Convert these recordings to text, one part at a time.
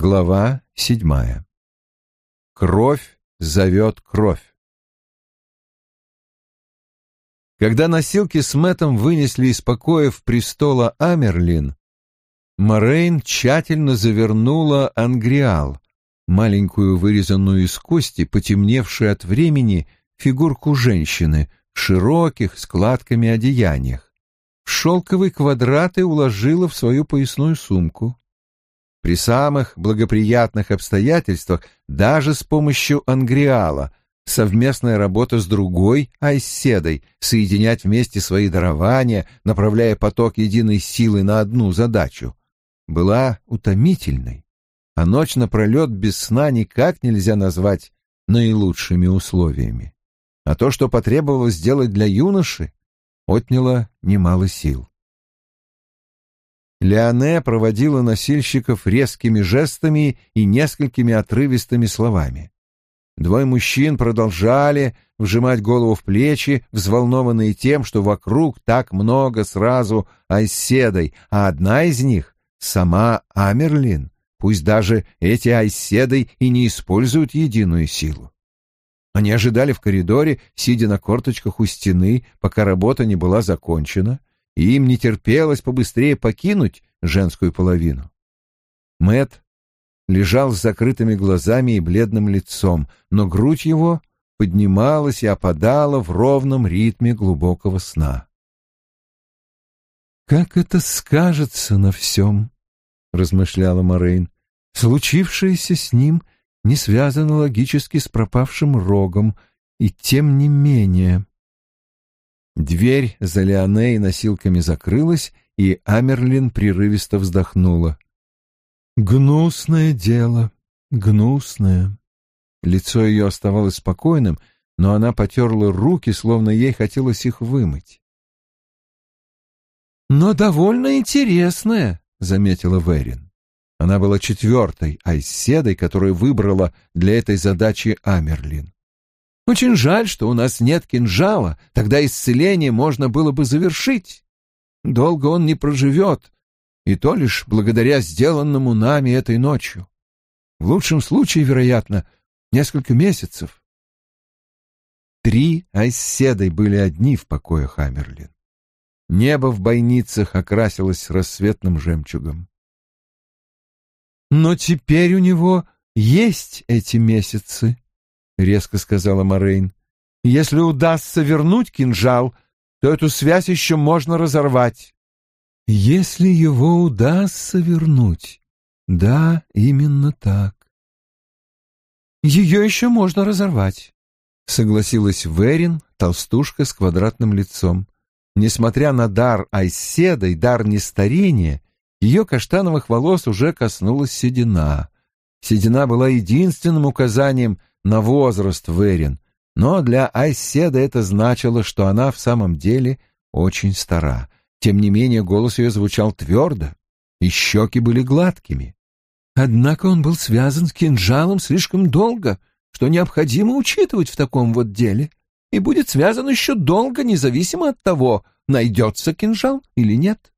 Глава седьмая. Кровь зовет кровь. Когда носилки с Мэтом вынесли из покоев престола Амерлин, Морейн тщательно завернула ангриал, маленькую вырезанную из кости, потемневшую от времени, фигурку женщины в широких складками одеяниях. Шелковые квадраты уложила в свою поясную сумку. При самых благоприятных обстоятельствах, даже с помощью ангриала, совместная работа с другой айседой, соединять вместе свои дарования, направляя поток единой силы на одну задачу, была утомительной, а ночь напролет без сна никак нельзя назвать наилучшими условиями. А то, что потребовалось сделать для юноши, отняло немало сил. Леоне проводила носильщиков резкими жестами и несколькими отрывистыми словами. Двое мужчин продолжали вжимать голову в плечи, взволнованные тем, что вокруг так много сразу айседой, а одна из них — сама Амерлин, пусть даже эти айседой и не используют единую силу. Они ожидали в коридоре, сидя на корточках у стены, пока работа не была закончена, и им не терпелось побыстрее покинуть женскую половину. Мэт лежал с закрытыми глазами и бледным лицом, но грудь его поднималась и опадала в ровном ритме глубокого сна. «Как это скажется на всем?» — размышляла Морейн. «Случившееся с ним не связано логически с пропавшим рогом, и тем не менее...» Дверь за Леоней носилками закрылась, и Амерлин прерывисто вздохнула. «Гнусное дело, гнусное». Лицо ее оставалось спокойным, но она потерла руки, словно ей хотелось их вымыть. «Но довольно интересное», — заметила Верин. Она была четвертой айседой, которую выбрала для этой задачи Амерлин. Очень жаль, что у нас нет кинжала, тогда исцеление можно было бы завершить. Долго он не проживет, и то лишь благодаря сделанному нами этой ночью. В лучшем случае, вероятно, несколько месяцев. Три айседой были одни в покоях Хаммерлин. Небо в бойницах окрасилось рассветным жемчугом. Но теперь у него есть эти месяцы, — резко сказала Морейн. «Если удастся вернуть кинжал, то эту связь еще можно разорвать». «Если его удастся вернуть, да, именно так». «Ее еще можно разорвать», — согласилась Верин, толстушка с квадратным лицом. Несмотря на дар Айседа и дар нестарения, ее каштановых волос уже коснулась седина. Седина была единственным указанием на возраст Верин, но для Айседа это значило, что она в самом деле очень стара. Тем не менее голос ее звучал твердо, и щеки были гладкими. Однако он был связан с кинжалом слишком долго, что необходимо учитывать в таком вот деле, и будет связан еще долго, независимо от того, найдется кинжал или нет.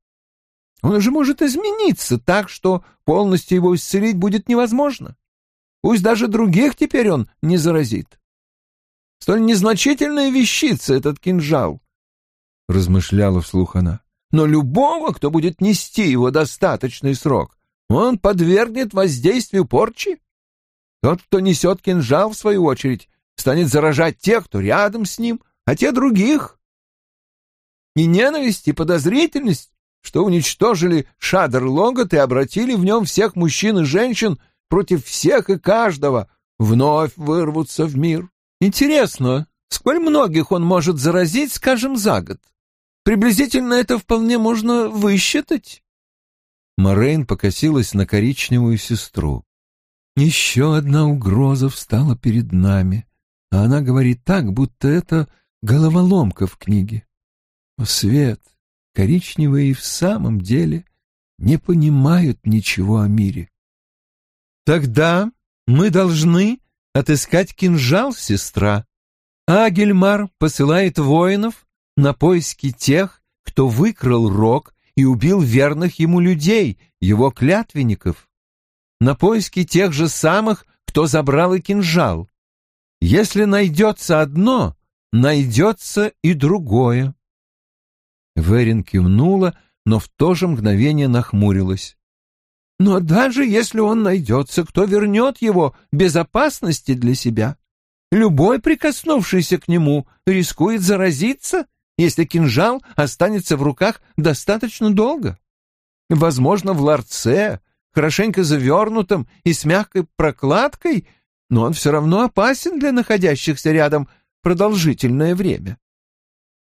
Он уже может измениться так, что полностью его исцелить будет невозможно. Пусть даже других теперь он не заразит. Столь незначительная вещица этот кинжал, — размышляла вслух она. Но любого, кто будет нести его достаточный срок, он подвергнет воздействию порчи. Тот, кто несет кинжал, в свою очередь, станет заражать тех, кто рядом с ним, а те других. И ненависть, и подозрительность, что уничтожили Шадер Логот и обратили в нем всех мужчин и женщин против всех и каждого вновь вырвутся в мир. Интересно, сколь многих он может заразить, скажем, за год? Приблизительно это вполне можно высчитать. Морейн покосилась на коричневую сестру. Еще одна угроза встала перед нами, а она говорит так, будто это головоломка в книге. О, Свет, коричневые и в самом деле не понимают ничего о мире. Тогда мы должны отыскать кинжал, сестра. Агельмар посылает воинов на поиски тех, кто выкрал рог и убил верных ему людей, его клятвенников. на поиски тех же самых, кто забрал и кинжал. Если найдется одно, найдется и другое. Верин кивнула, но в то же мгновение нахмурилась. Но даже если он найдется, кто вернет его безопасности для себя? Любой, прикоснувшийся к нему, рискует заразиться, если кинжал останется в руках достаточно долго. Возможно, в ларце, хорошенько завернутом и с мягкой прокладкой, но он все равно опасен для находящихся рядом продолжительное время.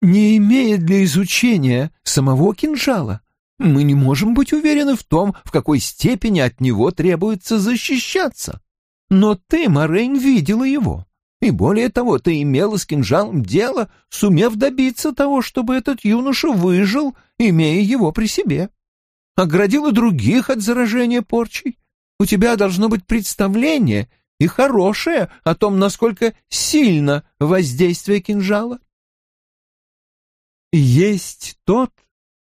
Не имеет для изучения самого кинжала, мы не можем быть уверены в том, в какой степени от него требуется защищаться. Но ты, Морейн, видела его. И более того, ты имела с кинжалом дело, сумев добиться того, чтобы этот юноша выжил, имея его при себе. Оградила других от заражения порчей. У тебя должно быть представление, и хорошее, о том, насколько сильно воздействие кинжала. Есть тот, —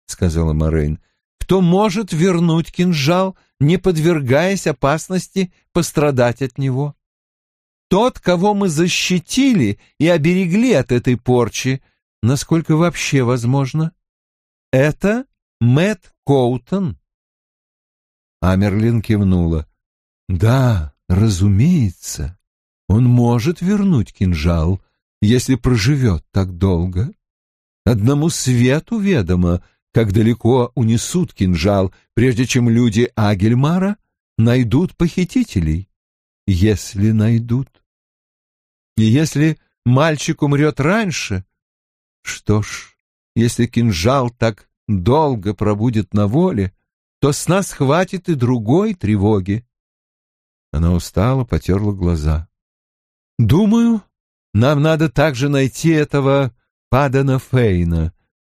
сказала Морейн, — кто может вернуть кинжал, не подвергаясь опасности пострадать от него тот, кого мы защитили и оберегли от этой порчи, насколько вообще возможно. Это Мэтт Коутон. Амерлин кивнула. Да, разумеется, он может вернуть кинжал, если проживет так долго. Одному свету ведомо, как далеко унесут кинжал, прежде чем люди Агельмара найдут похитителей если найдут. И если мальчик умрет раньше, что ж, если кинжал так долго пробудет на воле, то с нас хватит и другой тревоги. Она устала, потерла глаза. Думаю, нам надо также найти этого Падана Фейна.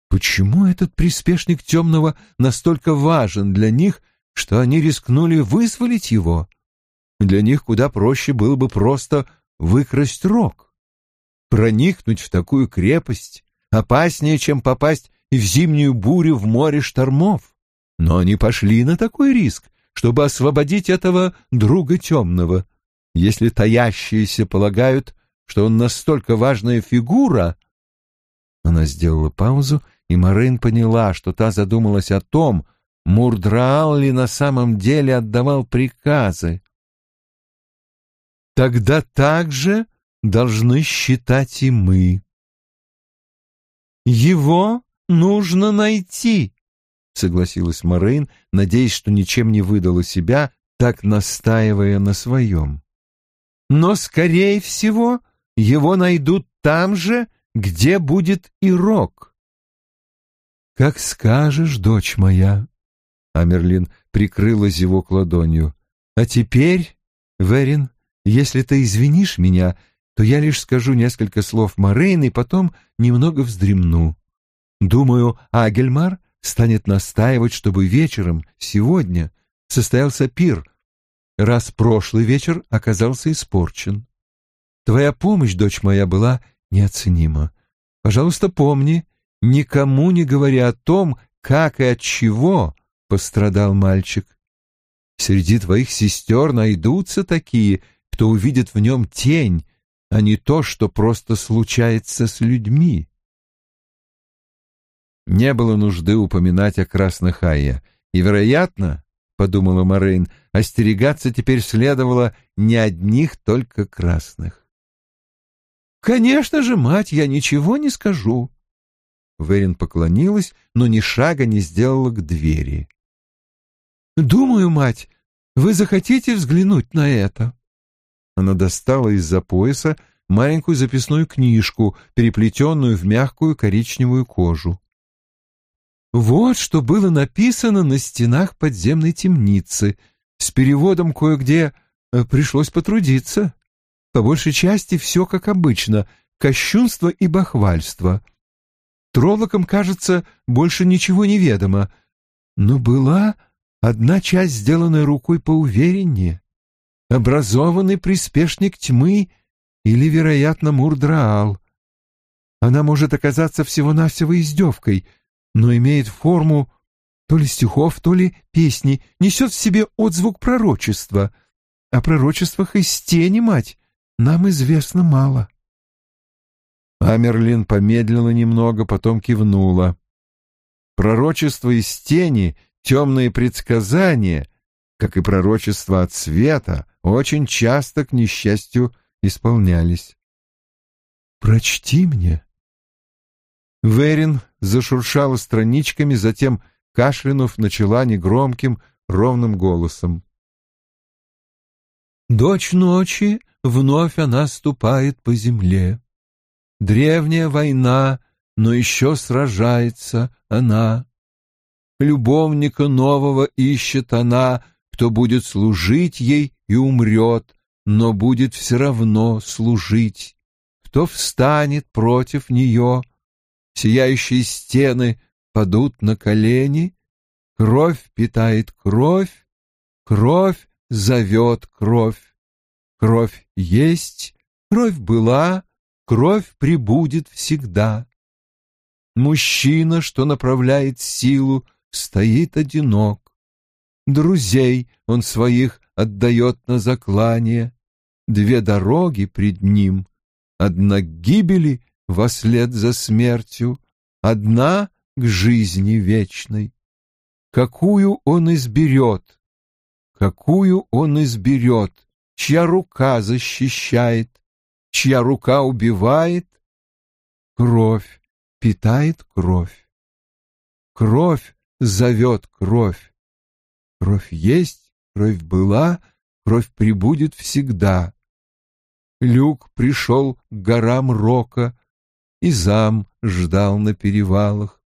Почему этот приспешник темного настолько важен для них, что они рискнули вызволить его? Для них куда проще было бы просто выкрасть рог. Проникнуть в такую крепость опаснее, чем попасть в зимнюю бурю в море штормов. Но они пошли на такой риск, чтобы освободить этого друга темного. Если таящиеся полагают, что он настолько важная фигура... Она сделала паузу, и Морейн поняла, что та задумалась о том, Мурдраал ли на самом деле отдавал приказы тогда также должны считать и мы. Его нужно найти, согласилась Морейн, надеясь, что ничем не выдала себя, так настаивая на своем. Но, скорее всего, его найдут там же, где будет и Рок. «Как скажешь, дочь моя», — Амерлин прикрыла зевок ладонью. «А теперь, Верин, если ты извинишь меня, то я лишь скажу несколько слов Морейн и потом немного вздремну. Думаю, Агельмар станет настаивать, чтобы вечером, сегодня, состоялся пир, раз прошлый вечер оказался испорчен. Твоя помощь, дочь моя, была неоценима. Пожалуйста, помни, никому не говори о том, как и от чего пострадал мальчик. Среди твоих сестер найдутся такие, кто увидит в нем тень, а не то, что просто случается с людьми. Не было нужды упоминать о красных Айя, и, вероятно, — подумала Морейн, — остерегаться теперь следовало не одних только красных. «Конечно же, мать, я ничего не скажу». Верин поклонилась, но ни шага не сделала к двери. «Думаю, мать, вы захотите взглянуть на это?» Она достала из-за пояса маленькую записную книжку, переплетенную в мягкую коричневую кожу. Вот что было написано на стенах подземной темницы. С переводом кое-где э, пришлось потрудиться. По большей части все как обычно — кощунство и бахвальство. Троллокам, кажется, больше ничего не ведомо. Но была одна часть, сделанная рукой поувереннее образованный приспешник тьмы или, вероятно, Мурдраал. Она может оказаться всего-навсего издевкой, но имеет форму то ли стихов, то ли песни, несет в себе отзвук пророчества. О пророчествах из тени, мать, нам известно мало. Амерлин помедлила немного, потом кивнула. Пророчество из тени, темные предсказания, как и пророчество от света, очень часто, к несчастью, исполнялись. «Прочти мне». Верин зашуршала страничками, затем, кашлянув, начала негромким, ровным голосом. «Дочь ночи, вновь она ступает по земле. Древняя война, но еще сражается она. Любовника нового ищет она, кто будет служить ей и умрет, но будет все равно служить. Кто встанет против нее, сияющие стены падут на колени, кровь питает кровь, кровь зовет кровь. Кровь есть, кровь была, кровь прибудет всегда. Мужчина, что направляет силу, стоит одинок. Друзей он своих отдает на заклание. Две дороги пред ним, одна к гибели вослед за смертью, одна к жизни вечной. Какую он изберет, какую он изберет, чья рука защищает, чья рука убивает? Кровь питает кровь. Кровь зовет кровь. Кровь есть, кровь была, кровь прибудет всегда. Люк пришел к горам Рока, и зам ждал на перевалах.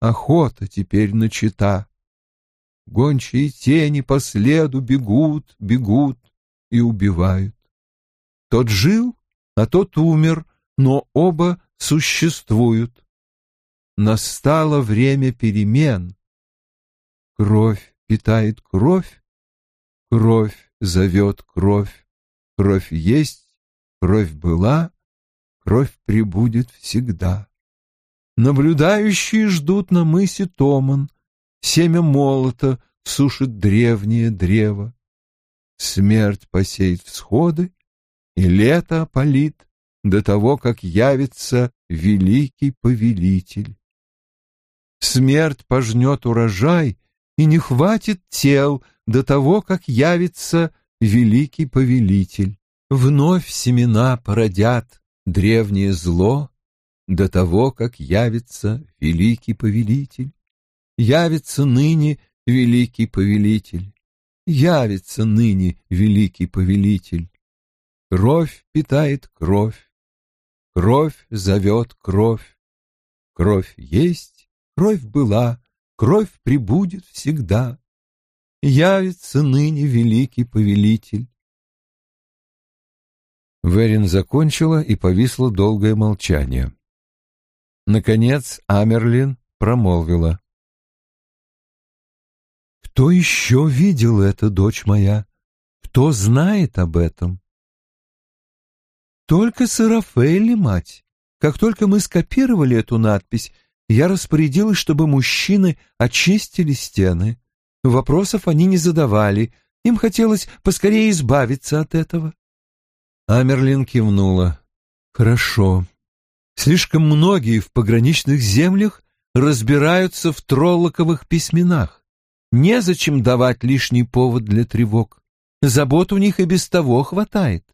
Охота теперь начата. Гончие тени по следу бегут, бегут и убивают. Тот жил, а тот умер, но оба существуют. Настало время перемен. Кровь питает кровь, кровь зовет кровь, кровь есть, кровь была, кровь прибудет всегда. Наблюдающие ждут на мысе Томан, семя молота сушит древнее древо. Смерть посеет всходы, и лето опалит до того, как явится великий повелитель. Смерть пожнет урожай, и не хватит тел до того, как явится великий повелитель. Вновь семена породят древнее зло до того, как явится великий повелитель. Явится ныне великий повелитель. Явится ныне великий повелитель. Кровь питает кровь, кровь зовет кровь. Кровь есть, кровь была, кровь прибудет всегда. Явится ныне великий повелитель. Верин закончила, и повисло долгое молчание. Наконец Амерлин промолвила. «Кто еще видел это, дочь моя? Кто знает об этом?» Только Сарафелли, мать. Как только мы скопировали эту надпись, я распорядилась, чтобы мужчины очистили стены. Вопросов они не задавали, им хотелось поскорее избавиться от этого. Амерлин кивнула. «Хорошо. Слишком многие в пограничных землях разбираются в троллоковых письменах. Незачем давать лишний повод для тревог. Забот у них и без того хватает.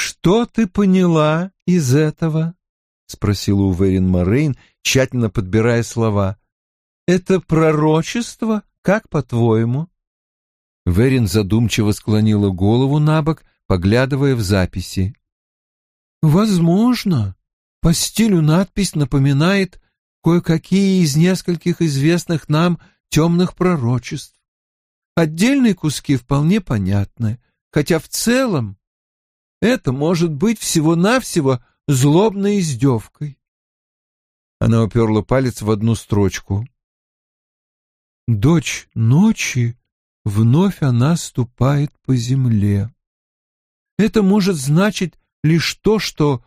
«Что ты поняла из этого?» — спросила Уверин Морейн, тщательно подбирая слова. «Это пророчество? Как по-твоему?» Верин задумчиво склонила голову на бок, поглядывая в записи. «Возможно. По стилю надпись напоминает кое-какие из нескольких известных нам темных пророчеств. Отдельные куски вполне понятны, хотя в целом это может быть всего-навсего злобной издевкой. Она уперла палец в одну строчку. «Дочь ночи, вновь она ступает по земле». Это может значить лишь то, что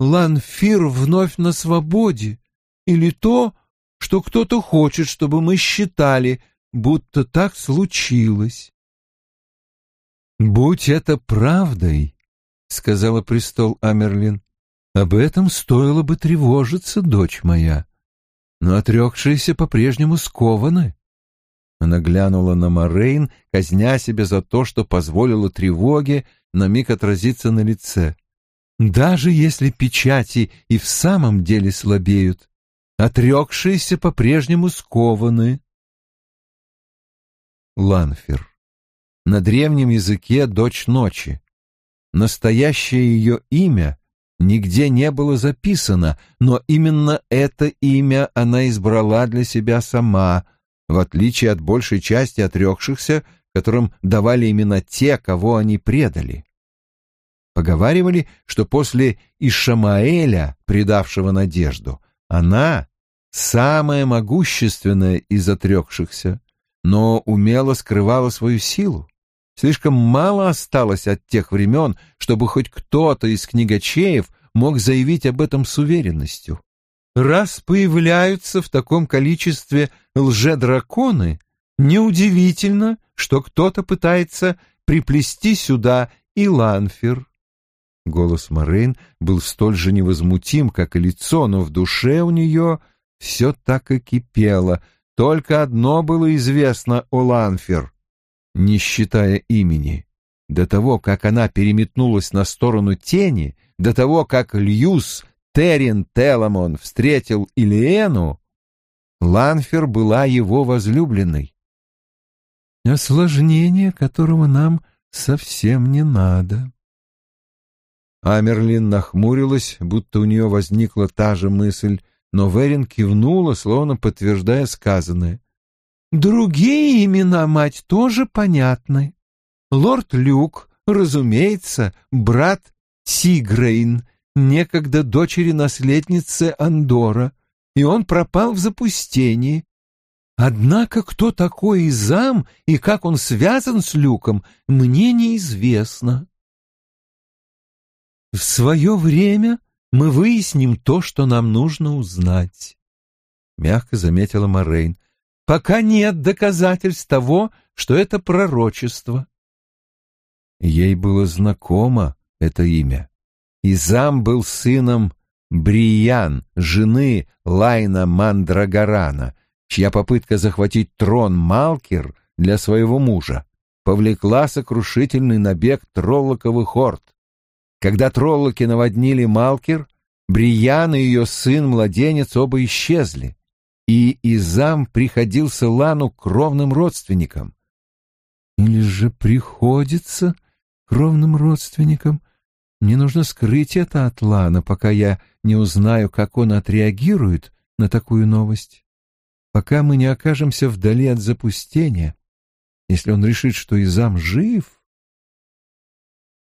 Ланфир вновь на свободе, или то, что кто-то хочет, чтобы мы считали, будто так случилось. «Будь это правдой», — сказала престол Амерлин, — «об этом стоило бы тревожиться, дочь моя. Но отрекшиеся по-прежнему скованы». Она глянула на Морейн, казня себя за то, что позволила тревоге на миг отразиться на лице. «Даже если печати и в самом деле слабеют, отрекшиеся по-прежнему скованы». Ланфер. На древнем языке «дочь ночи». Настоящее ее имя нигде не было записано, но именно это имя она избрала для себя сама, в отличие от большей части отрекшихся, которым давали имена те, кого они предали. Поговаривали, что после Ишамаэля, предавшего надежду, она самая могущественная из отрекшихся, но умело скрывала свою силу. Слишком мало осталось от тех времен, чтобы хоть кто-то из книгачеев мог заявить об этом с уверенностью. Раз появляются в таком количестве лже-драконы, неудивительно, что кто-то пытается приплести сюда и Ланфир. Голос Морейн был столь же невозмутим, как и лицо, но в душе у нее все так и кипело. Только одно было известно о Ланфир не считая имени. До того, как она переметнулась на сторону тени, до того, как Льюс Тэрин Теламон встретил Илиену, Ланфер была его возлюбленной. Осложнение, которого нам совсем не надо. Амерлин нахмурилась, будто у нее возникла та же мысль, но Верин кивнула, словно подтверждая сказанное. Другие имена, мать, тоже понятны. Лорд Люк, разумеется, брат Тигрейн, некогда дочери наследницы Андора, и он пропал в запустении. Однако кто такой Изам и как он связан с Люком, мне неизвестно. В свое время мы выясним то, что нам нужно узнать, — мягко заметила Морейн пока нет доказательств того, что это пророчество. Ей было знакомо это имя. Изам был сыном Бриян, жены Лайна Мандрагорана, чья попытка захватить трон Малкер для своего мужа повлекла сокрушительный набег троллоковых орд. Когда троллоки наводнили Малкер, Бриян и ее сын-младенец оба исчезли и Изам приходился Лану кровным родственником. Или же приходится кровным родственникам? Мне нужно скрыть это от Лана, пока я не узнаю, как он отреагирует на такую новость. Пока мы не окажемся вдали от запустения. Если он решит, что Изам жив...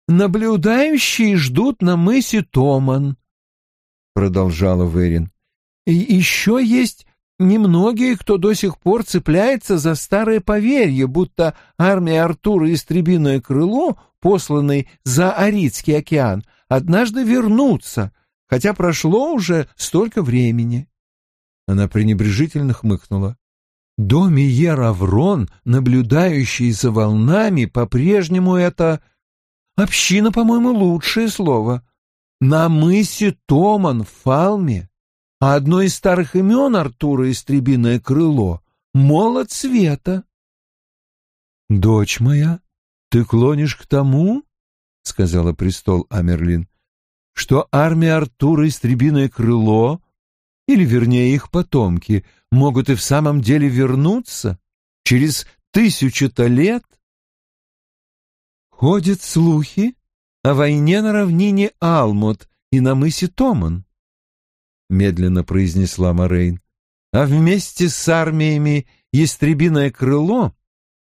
«Наблюдающие ждут на мысе Томан», — продолжала Верин. «И еще есть немногие, кто до сих пор цепляется за старое поверье, будто армия Артура и Истребиное крыло, посланной за Аридский океан, однажды вернутся, хотя прошло уже столько времени. Она пренебрежительно хмыкнула. Домиер Аврон, наблюдающий за волнами, по-прежнему это... Община, по-моему, лучшее слово. На мысе Томан в Фалме а одно из старых имен Артура Истребиное крыло — Молот Света. «Дочь моя, ты клонишь к тому, — сказала престол Амерлин, — что армия Артура Истребиное крыло, или, вернее, их потомки, могут и в самом деле вернуться через тысячу-то лет? Ходят слухи о войне на равнине Алмут и на мысе Томан медленно произнесла Морейн. А вместе с армиями Ястребиное крыло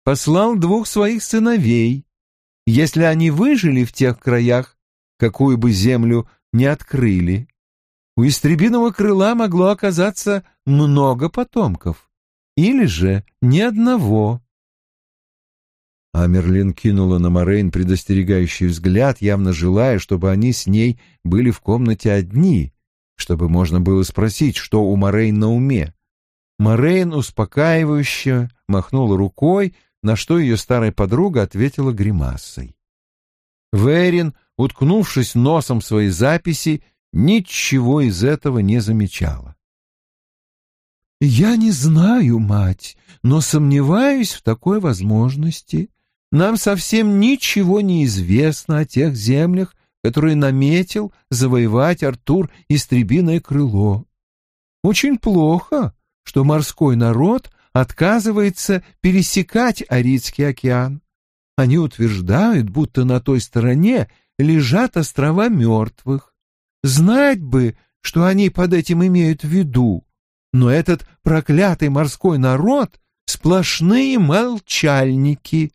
послал двух своих сыновей. Если они выжили в тех краях, какую бы землю не открыли, у Истребиного крыла могло оказаться много потомков, или же ни одного. Амерлин кинула на Морейн предостерегающий взгляд, явно желая, чтобы они с ней были в комнате одни, чтобы можно было спросить, что у Морей на уме. Морейн успокаивающе махнула рукой, на что ее старая подруга ответила гримасой. Верин, уткнувшись носом в свои записи, ничего из этого не замечала. «Я не знаю, мать, но сомневаюсь в такой возможности. Нам совсем ничего не известно о тех землях, которые наметил завоевать Артур Истребиное крыло. Очень плохо, что морской народ отказывается пересекать Аридский океан. Они утверждают, будто на той стороне лежат острова мертвых. Знать бы, что они под этим имеют в виду. Но этот проклятый морской народ — сплошные молчальники.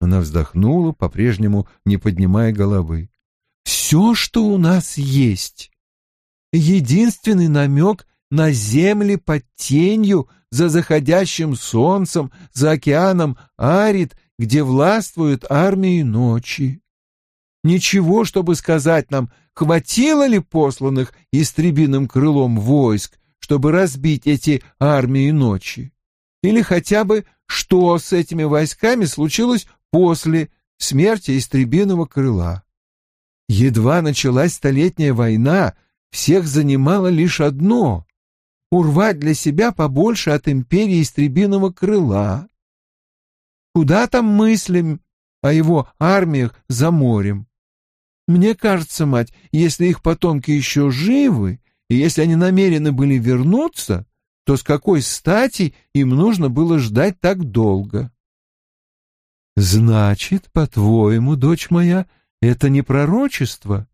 Она вздохнула, по-прежнему не поднимая головы. «Все, что у нас есть. Единственный намек на земли под тенью, за заходящим солнцем, за океаном Арит, где властвуют армии ночи. Ничего, чтобы сказать нам, хватило ли посланных истребиным крылом войск, чтобы разбить эти армии ночи? Или хотя бы, что с этими войсками случилось после смерти истребиного крыла? Едва началась Столетняя война, всех занимало лишь одно — урвать для себя побольше от империи истребиного крыла. Куда там мыслим о его армиях за морем? Мне кажется, мать, если их потомки еще живы, и если они намерены были вернуться, то с какой стати им нужно было ждать так долго? Значит, по-твоему, дочь моя, это не пророчество?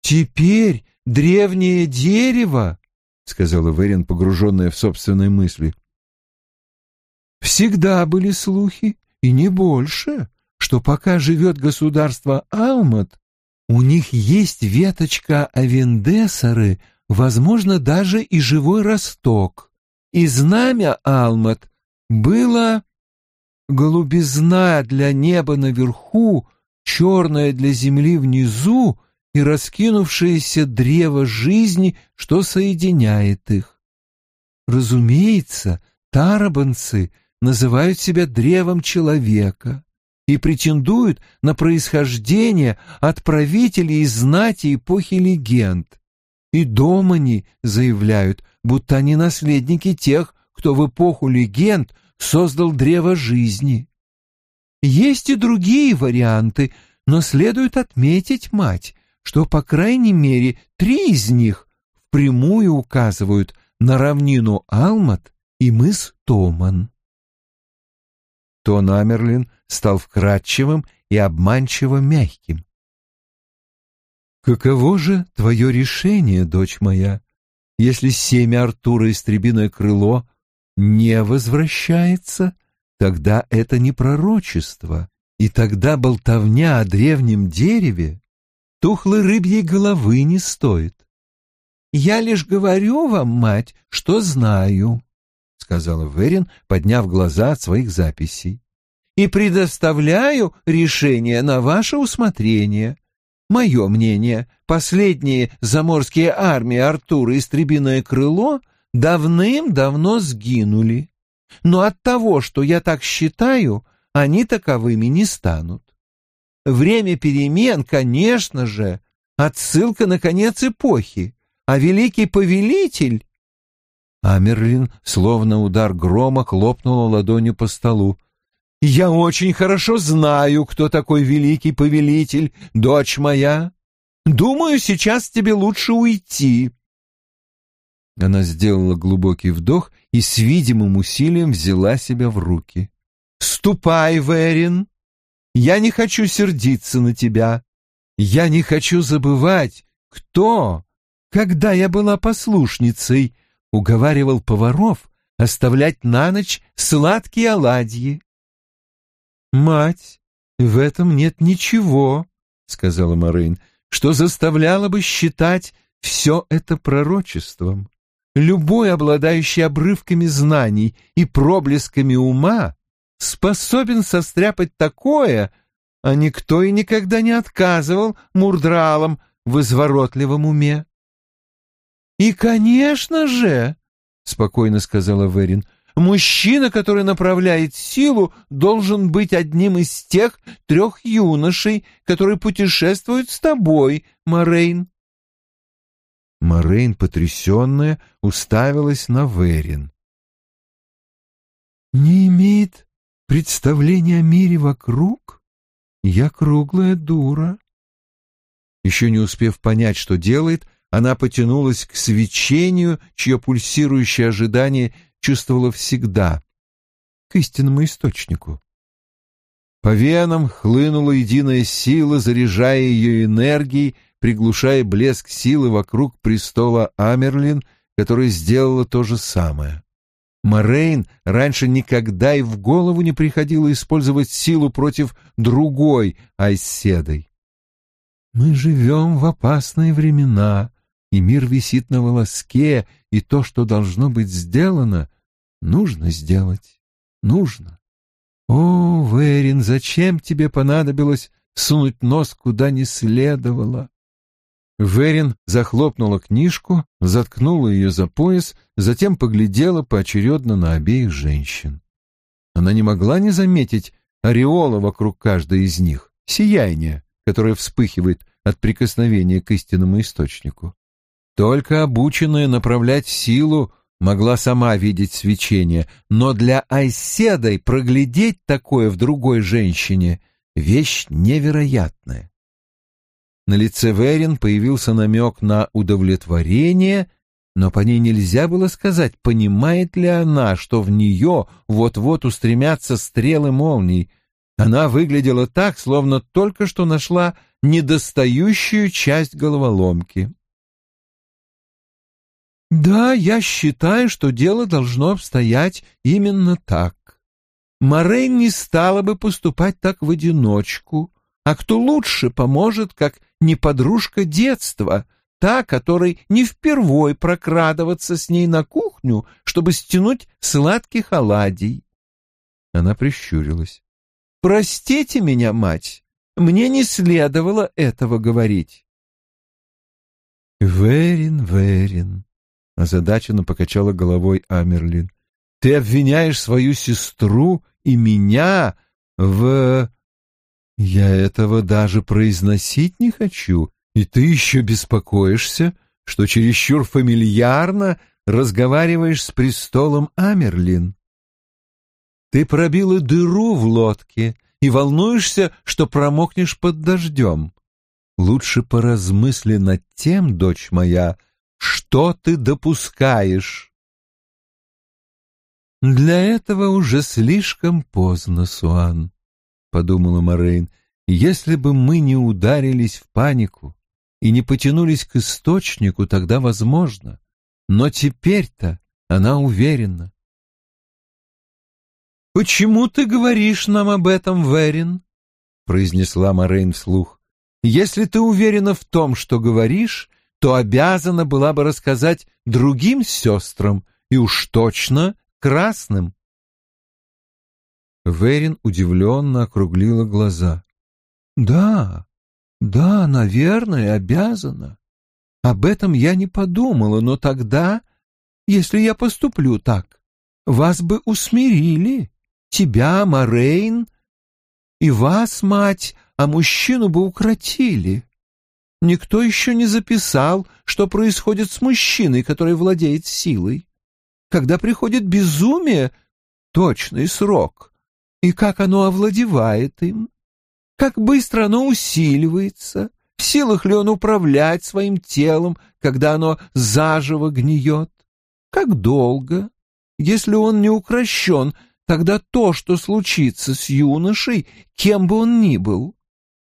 Теперь древнее дерево, сказала Верин, погруженная в собственные мысли. Всегда были слухи, и не больше, что пока живет государство Алмат, у них есть веточка Авендесары, возможно, даже и живой росток. И знамя Алмат было голубизна для неба наверху, черная для земли внизу и раскинувшееся древо жизни, что соединяет их. Разумеется, тарабанцы называют себя древом человека и претендуют на происхождение от правителей из знати эпохи легенд. И домани заявляют, будто они наследники тех, кто в эпоху легенд создал древо жизни. Есть и другие варианты, но следует отметить, мать, что по крайней мере три из них впрямую указывают на равнину Алмат и мыс Томан. Тон Амерлин стал вкрадчивым и обманчиво мягким. «Каково же твое решение, дочь моя, если семя Артура Истребиное крыло не возвращается, тогда это не пророчество, и тогда болтовня о древнем дереве тухлой рыбьей головы не стоит. «Я лишь говорю вам, мать, что знаю», — сказала Верин, подняв глаза от своих записей и предоставляю решение на ваше усмотрение. Мое мнение, последние заморские армии Артура и Стребиное крыло давным-давно сгинули. Но от того, что я так считаю, они таковыми не станут. Время перемен, конечно же, отсылка на конец эпохи, а великий повелитель... Амерлин, словно удар грома, хлопнула ладонью по столу. Я очень хорошо знаю, кто такой великий повелитель, дочь моя. Думаю, сейчас тебе лучше уйти. Она сделала глубокий вдох и с видимым усилием взяла себя в руки. «Ступай, Верин! Я не хочу сердиться на тебя. Я не хочу забывать, кто, когда я была послушницей, уговаривал поваров оставлять на ночь сладкие оладьи. «Мать, в этом нет ничего», — сказала Марин, «что заставляло бы считать все это пророчеством. Любой, обладающий обрывками знаний и проблесками ума, способен состряпать такое, а никто и никогда не отказывал мурдралам в изворотливом уме. «И, конечно же», — спокойно сказала Верин. Мужчина, который направляет силу, должен быть одним из тех трех юношей, которые путешествуют с тобой, Морейн. Морейн, потрясенная, уставилась на Верин. «Не имеет представления о мире вокруг? Я круглая дура». Еще не успев понять, что делает, она потянулась к свечению, чье пульсирующее ожидание чувствовала всегда, к истинному источнику. По венам хлынула единая сила, заряжая ее энергией, приглушая блеск силы вокруг престола Амерлин, которая сделала то же самое. Морейн раньше никогда и в голову не приходило использовать силу против другой Айседой. «Мы живем в опасные времена», и мир висит на волоске, и то, что должно быть сделано, нужно сделать. Нужно. О, Верин, зачем тебе понадобилось сунуть нос куда не следовало? Верин захлопнула книжку, заткнула ее за пояс, затем поглядела поочередно на обеих женщин. Она не могла не заметить ореола вокруг каждой из них, сияние, которое вспыхивает от прикосновения к истинному источнику. Только обученная направлять силу могла сама видеть свечение, но для Айседой проглядеть такое в другой женщине — вещь невероятная. На лице Верин появился намек на удовлетворение, но по ней нельзя было сказать, понимает ли она, что в нее вот-вот устремятся стрелы молний. Она выглядела так, словно только что нашла недостающую часть головоломки. Да, я считаю, что дело должно обстоять именно так. Морейн не стала бы поступать так в одиночку, а кто лучше поможет, как не подружка детства, та, которой не впервой прокрадываться с ней на кухню, чтобы стянуть сладких оладий. Она прищурилась. «Простите меня, мать, мне не следовало этого говорить». «Верин, Верин», озадаченно покачала головой Амерлин. Ты обвиняешь свою сестру и меня в... Я этого даже произносить не хочу, и ты еще беспокоишься, что чересчур фамильярно разговариваешь с престолом Амерлин. Ты пробила дыру в лодке и волнуешься, что промокнешь под дождем. Лучше поразмысли над тем, дочь моя, — что ты допускаешь? Для этого уже слишком поздно, Суан, подумала Морейн. Если бы мы не ударились в панику и не потянулись к источнику, тогда возможно. Но теперь-то она уверена. «Почему ты говоришь нам об этом, Верин?» — произнесла Морейн вслух. «Если ты уверена в том, что говоришь, то обязана была бы рассказать другим сестрам и уж точно красным. Верин удивленно округлила глаза. «Да, да, наверное, обязана. Об этом я не подумала, но тогда, если я поступлю так, вас бы усмирили, тебя, Морейн, и вас, мать, а мужчину бы укротили. Никто еще не записал, что происходит с мужчиной, который владеет силой. Когда приходит безумие, точный срок, и как оно овладевает им, как быстро оно усиливается, в силах ли он управлять своим телом, когда оно заживо гниет, как долго. Если он не укращен, тогда то, что случится с юношей, кем бы он ни был,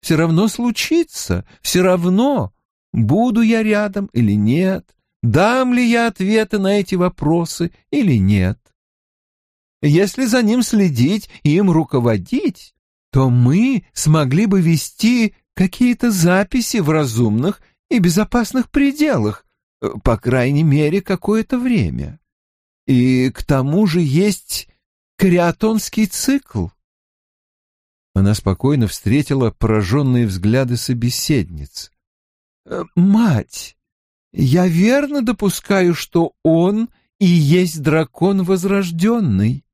все равно случится, все равно, буду я рядом или нет, дам ли я ответы на эти вопросы или нет. Если за ним следить и им руководить, то мы смогли бы вести какие-то записи в разумных и безопасных пределах, по крайней мере, какое-то время. И к тому же есть кариатонский цикл. Она спокойно встретила пораженные взгляды собеседниц. «Э, «Мать, я верно допускаю, что он и есть дракон возрожденный.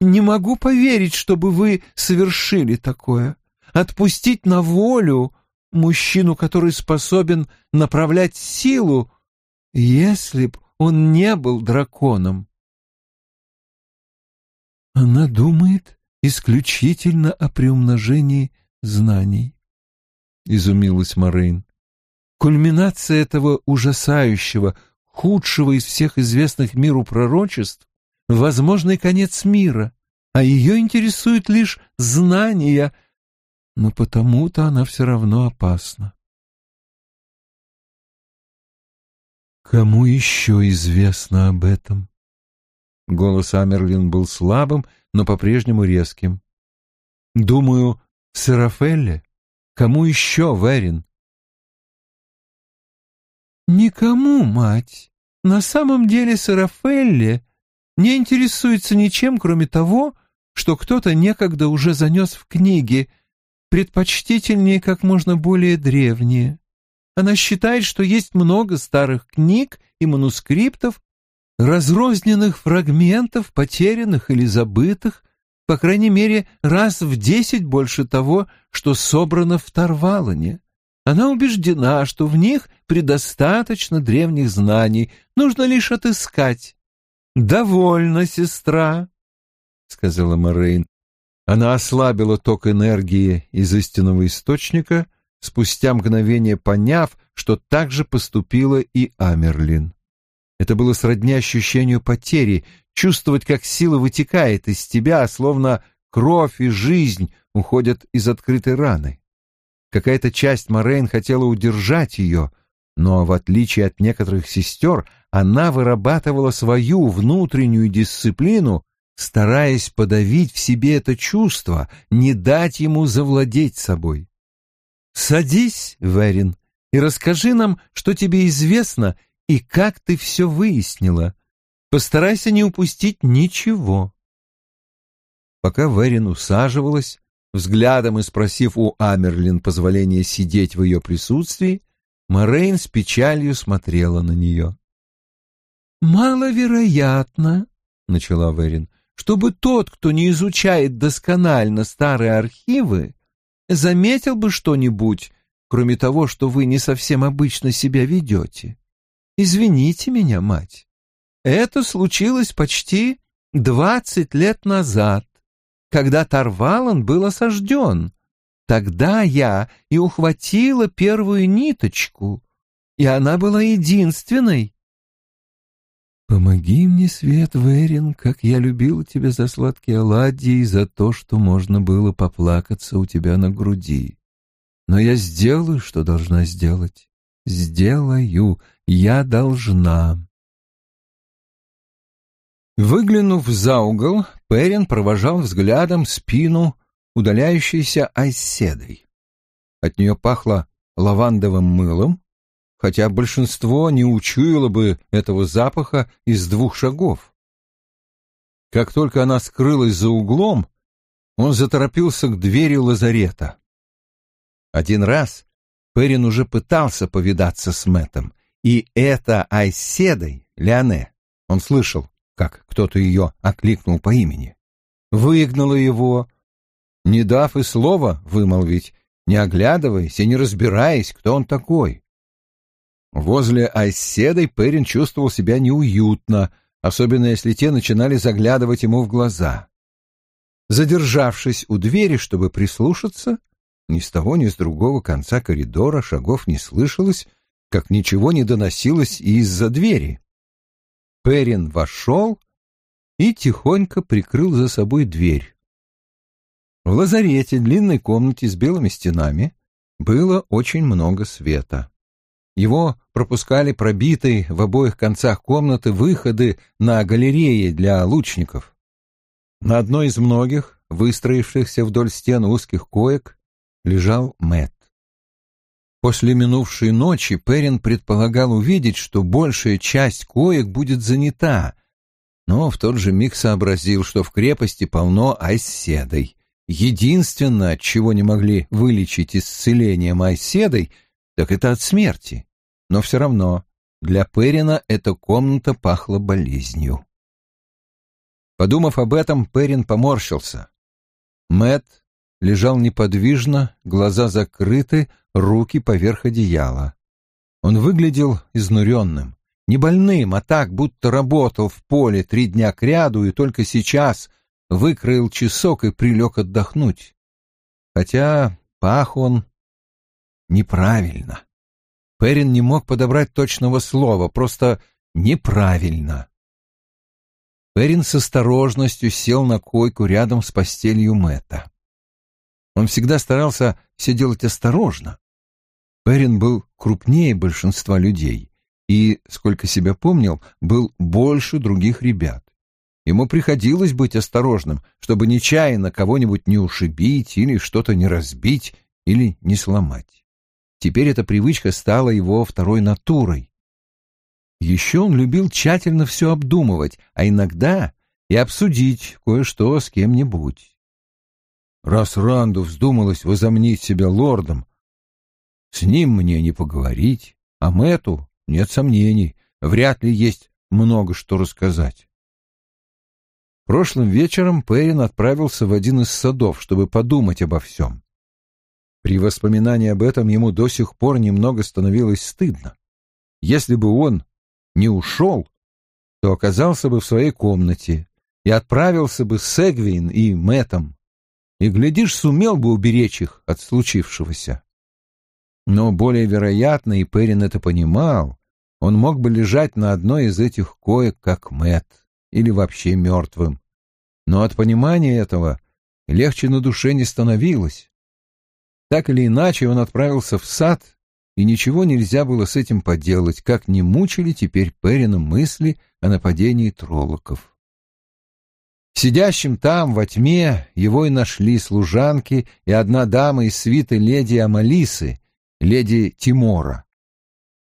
Не могу поверить, чтобы вы совершили такое. Отпустить на волю мужчину, который способен направлять силу, если б он не был драконом. Она думает исключительно о приумножении знаний, — изумилась Морейн. Кульминация этого ужасающего, худшего из всех известных миру пророчеств — возможный конец мира, а ее интересует лишь знания, но потому-то она все равно опасна. Кому еще известно об этом? Голос Амерлин был слабым, но по-прежнему резким. Думаю, Серафелле? Кому еще, Верин? Никому, мать. На самом деле Серафелле не интересуется ничем, кроме того, что кто-то некогда уже занес в книги, предпочтительнее как можно более древние. Она считает, что есть много старых книг и манускриптов, разрозненных фрагментов, потерянных или забытых, по крайней мере, раз в десять больше того, что собрано в Тарвалане. Она убеждена, что в них предостаточно древних знаний, нужно лишь отыскать. «Довольно, сестра», — сказала Морейн. Она ослабила ток энергии из истинного источника, спустя мгновение поняв, что так же поступила и Амерлин. Это было сродни ощущению потери, чувствовать, как сила вытекает из тебя, словно кровь и жизнь уходят из открытой раны. Какая-то часть Морейн хотела удержать ее, но, в отличие от некоторых сестер, она вырабатывала свою внутреннюю дисциплину, стараясь подавить в себе это чувство, не дать ему завладеть собой. «Садись, Верин, и расскажи нам, что тебе известно и как ты все выяснила. Постарайся не упустить ничего. Пока Верин усаживалась, взглядом и спросив у Амерлин позволения сидеть в ее присутствии, Морейн с печалью смотрела на нее. «Маловероятно», — начала Верин, — «чтобы тот, кто не изучает досконально старые архивы, заметил бы что-нибудь, кроме того, что вы не совсем обычно себя ведете. Извините меня, мать. Это случилось почти двадцать лет назад, когда Тарвалан был осажден. Тогда я и ухватила первую ниточку, и она была единственной. Помоги мне, Свет Верин, как я любила тебя за сладкие оладьи и за то, что можно было поплакаться у тебя на груди. Но я сделаю, что должна сделать. Сделаю, я должна. Выглянув за угол, Перин провожал взглядом спину удаляющейся оседой. От нее пахло лавандовым мылом, хотя большинство не учуяло бы этого запаха из двух шагов. Как только она скрылась за углом, он заторопился к двери лазарета. Один раз Перин уже пытался повидаться с Мэтом, и это Айседой, Леоне, он слышал, как кто-то ее окликнул по имени, выгнала его, не дав и слова вымолвить, не оглядываясь и не разбираясь, кто он такой. Возле Айседой Перин чувствовал себя неуютно, особенно если те начинали заглядывать ему в глаза. Задержавшись у двери, чтобы прислушаться, ни с того, ни с другого конца коридора шагов не слышалось, как ничего не доносилось из-за двери. Перин вошел и тихонько прикрыл за собой дверь. В лазарете, длинной комнате с белыми стенами, было очень много света. Его пропускали пробитые в обоих концах комнаты выходы на галереи для лучников. На одной из многих, выстроившихся вдоль стен узких коек, лежал Мэт. После минувшей ночи Перин предполагал увидеть, что большая часть коек будет занята, но в тот же миг сообразил, что в крепости полно айседой. Единственное, чего не могли вылечить исцелением айседой, так это от смерти. Но все равно Для Перина эта комната пахла болезнью. Подумав об этом, Перин поморщился. Мэт лежал неподвижно, глаза закрыты, руки поверх одеяла. Он выглядел изнуренным, не больным, а так, будто работал в поле три дня кряду и только сейчас выкроил часок и прилег отдохнуть. Хотя пах он неправильно. Перин не мог подобрать точного слова, просто неправильно. Перин с осторожностью сел на койку рядом с постелью Мэтта. Он всегда старался все делать осторожно. Перин был крупнее большинства людей и, сколько себя помнил, был больше других ребят. Ему приходилось быть осторожным, чтобы нечаянно кого-нибудь не ушибить или что-то не разбить или не сломать. Теперь эта привычка стала его второй натурой. Еще он любил тщательно все обдумывать, а иногда и обсудить кое-что с кем-нибудь. Раз Ранду вздумалось возомнить себя лордом, с ним мне не поговорить, а Мэту, нет сомнений, вряд ли есть много что рассказать. Прошлым вечером Перин отправился в один из садов, чтобы подумать обо всем. При воспоминании об этом ему до сих пор немного становилось стыдно. Если бы он не ушел, то оказался бы в своей комнате и отправился бы с Эгвин и Мэтом, и, глядишь, сумел бы уберечь их от случившегося. Но более вероятно, и Перин это понимал, он мог бы лежать на одной из этих коек, как Мэт, или вообще мертвым. Но от понимания этого легче на душе не становилось. Так или иначе, он отправился в сад, и ничего нельзя было с этим поделать, как не мучили теперь Перина мысли о нападении троллоков. Сидящим там, во тьме, его и нашли служанки и одна дама из свиты леди Амалисы, леди Тимора.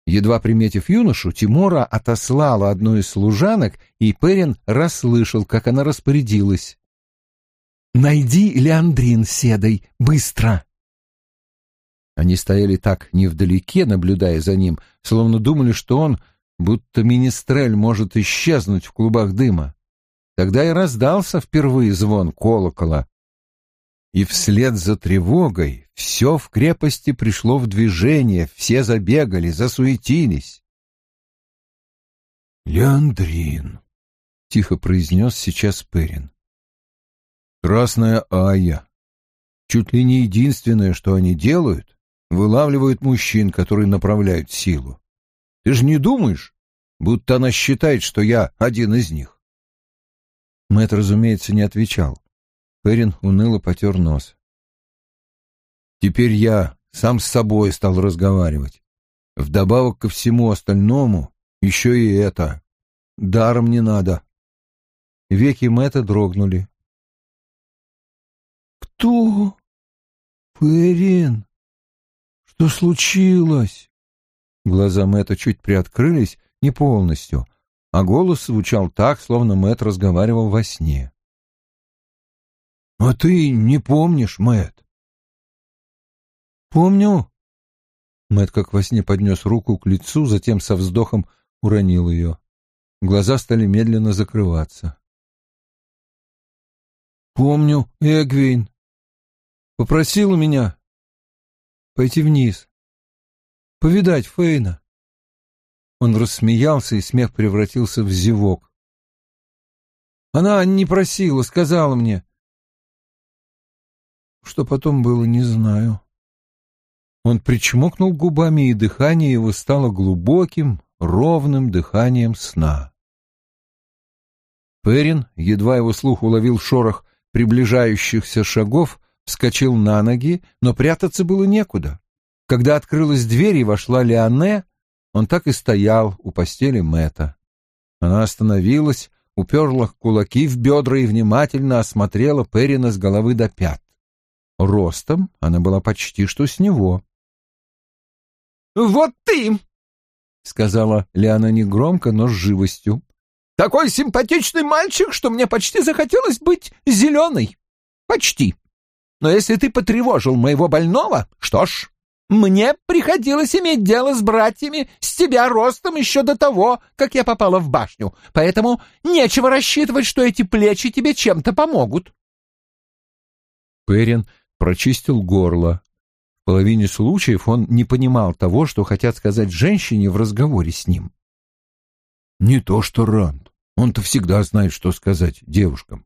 Едва приметив юношу, Тимора отослала одну из служанок, и Перин расслышал, как она распорядилась. «Найди Леандрин седой, быстро!» Они стояли так невдалеке, наблюдая за ним, словно думали, что он, будто министрель, может исчезнуть в клубах дыма. Тогда и раздался впервые звон колокола. И вслед за тревогой все в крепости пришло в движение, все забегали, засуетились. «Леандрин», — тихо произнес сейчас Перин. «Красная Ая. Чуть ли не единственное, что они делают, вылавливают мужчин, которые направляют силу. Ты же не думаешь, будто она считает, что я один из них? Мэтт, разумеется, не отвечал. Перин уныло потер нос. Теперь я сам с собой стал разговаривать. Вдобавок ко всему остальному, еще и это. Даром не надо. Веки Мэтта дрогнули. «Кто? Перин?» Что случилось? Глаза Мэтта чуть приоткрылись, не полностью, а голос звучал так, словно Мэтт разговаривал во сне. «А ты не помнишь, Мэтт?» «Помню». Мэтт как во сне поднес руку к лицу, затем со вздохом уронил ее. Глаза стали медленно закрываться. «Помню, Эгвин. Попросил у меня пойти вниз, повидать Фейна. Он рассмеялся, и смех превратился в зевок. Она не просила, сказала мне. Что потом было, не знаю. Он причмокнул губами, и дыхание его стало глубоким, ровным дыханием сна. Перин, едва его слух уловил шорох приближающихся шагов, вскочил на ноги, но прятаться было некуда. Когда открылась дверь и вошла Леоне, он так и стоял у постели Мэта. Она остановилась, уперла кулаки в бедра и внимательно осмотрела Перина с головы до пят. Ростом она была почти что с него. «Вот ты!» — сказала Леона негромко, но с живостью. «Такой симпатичный мальчик, что мне почти захотелось быть зеленой. Почти. Но если ты потревожил моего больного, что ж, Мне приходилось иметь дело с братьями с тебя ростом еще до того, как я попала в башню, поэтому нечего рассчитывать, что эти плечи тебе чем-то помогут. Перин прочистил горло. В половине случаев он не понимал того, что хотят сказать женщине в разговоре с ним. Не то что Ранд. Он-то всегда знает, что сказать девушкам.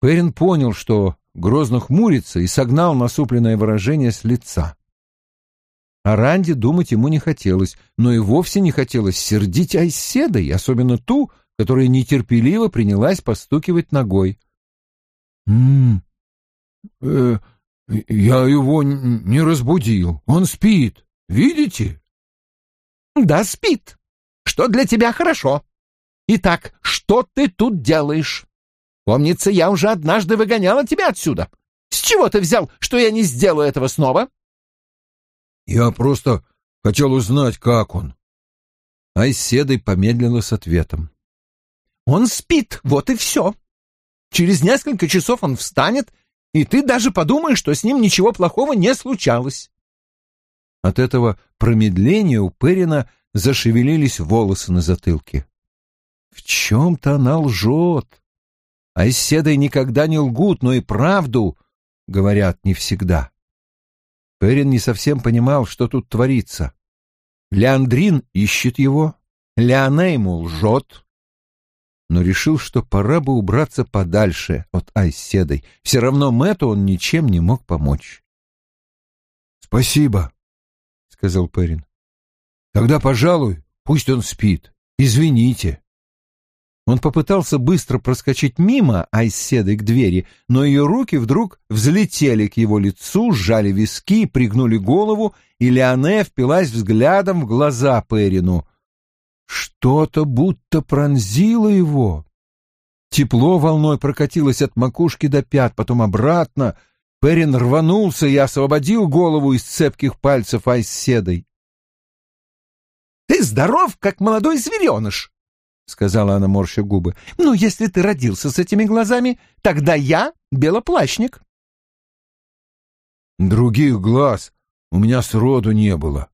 Перин понял, что грозно хмурится и согнал насупленное выражение с лица. О Ранде думать ему не хотелось, но и вовсе не хотелось сердить Айседой, особенно ту, которая нетерпеливо принялась постукивать ногой. «М -м, э, я его не разбудил. Он спит. Видите?» «Да, спит. Что для тебя хорошо. Итак, что ты тут делаешь? Помнится, я уже однажды выгоняла тебя отсюда. С чего ты взял, что я не сделаю этого снова?» «Я просто хотел узнать, как он». Айседой помедлила с ответом. «Он спит, вот и все. Через несколько часов он встанет, и ты даже подумаешь, что с ним ничего плохого не случалось». От этого промедления у Перина зашевелились волосы на затылке. В чем-то она лжет. Айседой никогда не лгут, но и правду говорят не всегда. Перин не совсем понимал, что тут творится. Леандрин ищет его, Леона ему лжет, но решил, что пора бы убраться подальше от Айседой. Все равно Мэтту он ничем не мог помочь. «Спасибо», — сказал Перин. «Тогда, пожалуй, пусть он спит. Извините». Он попытался быстро проскочить мимо Айседы к двери, но ее руки вдруг взлетели к его лицу, сжали виски, пригнули голову, и Леоне впилась взглядом в глаза Перину. Что-то будто пронзило его. Тепло волной прокатилось от макушки до пят, потом обратно. Перин рванулся и освободил голову из цепких пальцев Айседой. «Ты здоров, как молодой звереныш!» — сказала она, морща губы. «Ну, если ты родился с этими глазами, тогда я белоплащник». «Других глаз у меня сроду не было», —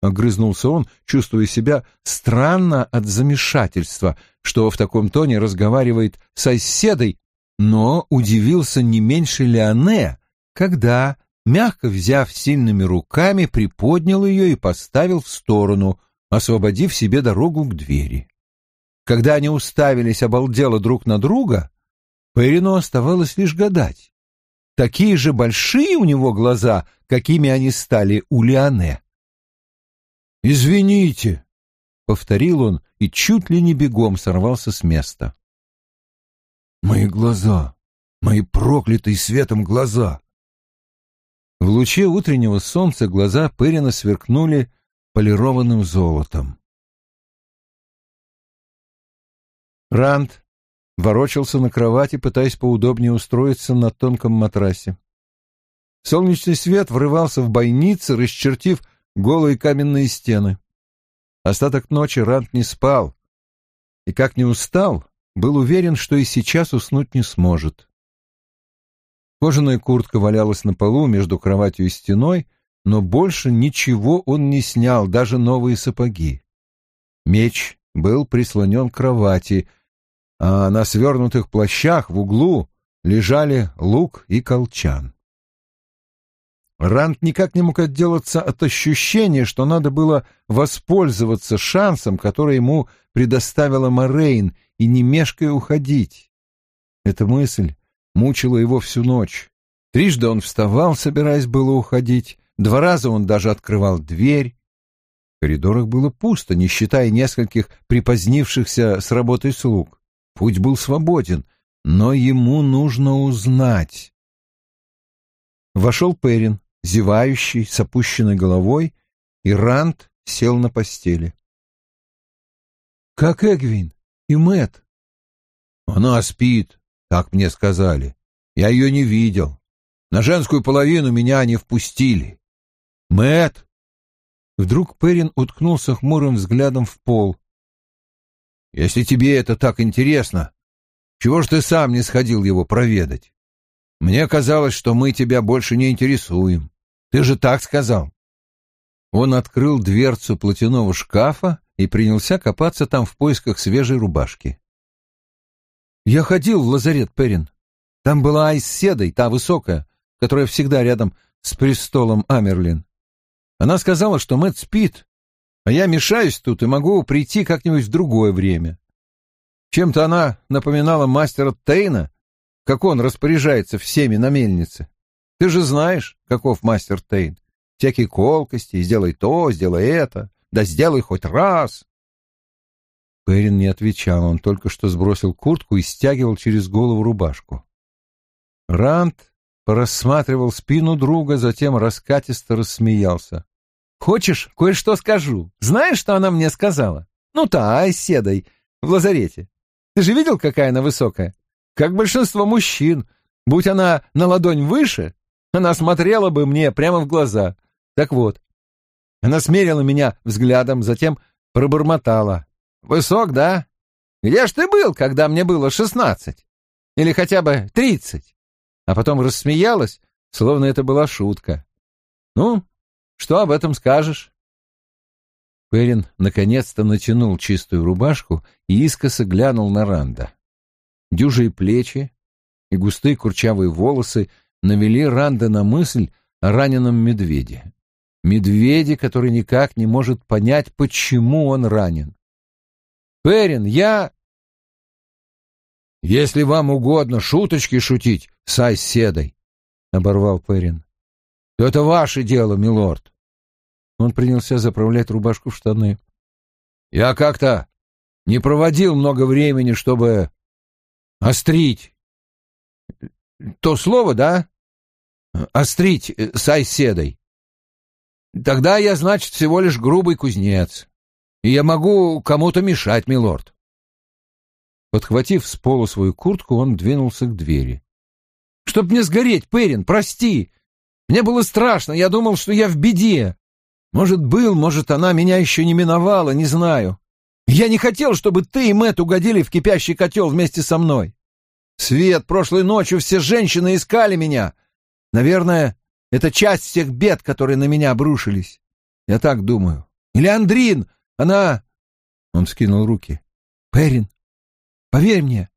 огрызнулся он, чувствуя себя странно от замешательства, что в таком тоне разговаривает с соседой, но удивился не меньше Леоне, когда, мягко взяв сильными руками, приподнял ее и поставил в сторону, освободив себе дорогу к двери. Когда они уставились обалдело друг на друга, Перину оставалось лишь гадать. Такие же большие у него глаза, какими они стали у Лиане. «Извините», — повторил он и чуть ли не бегом сорвался с места. «Мои глаза, мои проклятые светом глаза!» В луче утреннего солнца глаза Перина сверкнули полированным золотом. Ранд ворочался на кровати, пытаясь поудобнее устроиться на тонком матрасе. Солнечный свет врывался в бойницы, расчертив голые каменные стены. Остаток ночи Ранд не спал, и, как не устал, был уверен, что и сейчас уснуть не сможет. Кожаная куртка валялась на полу между кроватью и стеной, но больше ничего он не снял, даже новые сапоги. Меч был прислонен к кровати, а на свернутых плащах в углу лежали лук и колчан. Ранд никак не мог отделаться от ощущения, что надо было воспользоваться шансом, который ему предоставила Морейн, и не мешкая уходить. Эта мысль мучила его всю ночь. Трижды он вставал, собираясь было уходить, два раза он даже открывал дверь. В коридорах было пусто, не считая нескольких припозднившихся с работой слуг. Путь был свободен, но ему нужно узнать. Вошел Перин, зевающий, с опущенной головой, и Рант сел на постели. «Как Эгвин и Мэт? «Она спит, так мне сказали. Я ее не видел. На женскую половину меня не впустили. Мэт. Вдруг Перин уткнулся хмурым взглядом в пол. Если тебе это так интересно, чего ж ты сам не сходил его проведать? Мне казалось, что мы тебя больше не интересуем. Ты же так сказал. Он открыл дверцу платяного шкафа и принялся копаться там в поисках свежей рубашки. «Я ходил в лазарет, Перин. Там была Айс Седой, та высокая, которая всегда рядом с престолом Амерлин. Она сказала, что Мэтт спит, а я мешаюсь тут и могу прийти как-нибудь в другое время. Чем-то она напоминала мастера Тейна, как он распоряжается всеми на мельнице. Ты же знаешь, каков мастер Тейн. Всякие колкости, сделай то, сделай это, да сделай хоть раз. Перин не отвечал, он только что сбросил куртку и стягивал через голову рубашку. Ранд порассматривал спину друга, затем раскатисто рассмеялся. «Хочешь, кое-что скажу? Знаешь, что она мне сказала? Ну, та, оседой, в лазарете. Ты же видел, какая она высокая? Как большинство мужчин. Будь она на ладонь выше, она смотрела бы мне прямо в глаза. Так вот, она смерила меня взглядом, затем пробормотала. «Высок, да? Где ж ты был, когда мне было шестнадцать? Или хотя бы тридцать?» а потом рассмеялась, словно это была шутка. «Ну, что об этом скажешь?» Перин наконец-то натянул чистую рубашку и искоса глянул на Ранда. Дюжие плечи и густые курчавые волосы навели Ранда на мысль о раненом медведе. Медведе, который никак не может понять, почему он ранен. «Перин, я...» «Если вам угодно шуточки шутить с оседой», — оборвал Перин, — «то это ваше дело, милорд». Он принялся заправлять рубашку в штаны. «Я как-то не проводил много времени, чтобы острить. То слово, да? Острить с оседой. Тогда я, значит, всего лишь грубый кузнец, и я могу кому-то мешать, милорд. Подхватив с пола свою куртку, он двинулся к двери. «Чтоб мне сгореть, Перин, прости! Мне было страшно, я думал, что я в беде. Может, был, может, она меня еще не миновала, не знаю. Я не хотел, чтобы ты и Мэтт угодили в кипящий котел вместе со мной. Свет, прошлой ночью все женщины искали меня. Наверное, это часть всех бед, которые на меня обрушились. Я так думаю. Или Андрин, она...» Он скинул руки. «Перин, Поверь мне,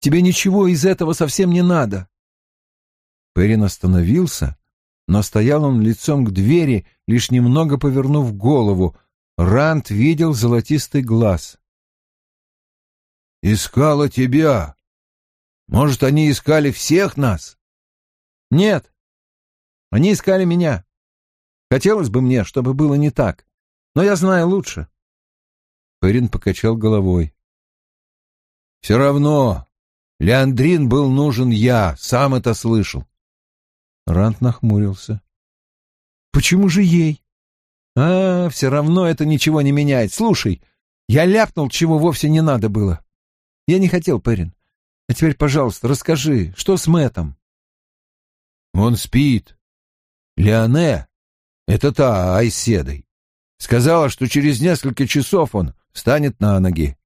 тебе ничего из этого совсем не надо. Перин остановился, но стоял он лицом к двери, лишь немного повернув голову. Рант видел золотистый глаз. «Искала тебя. Может, они искали всех нас?» «Нет, они искали меня. Хотелось бы мне, чтобы было не так, но я знаю лучше». Перин покачал головой. Все равно, Леандрин был нужен я, сам это слышал. Рант нахмурился. Почему же ей? А, все равно это ничего не меняет. Слушай, я ляпнул, чего вовсе не надо было. Я не хотел, Перин. А теперь, пожалуйста, расскажи, что с Мэтом? Он спит. Леоне, это та Айседой, сказала, что через несколько часов он встанет на ноги.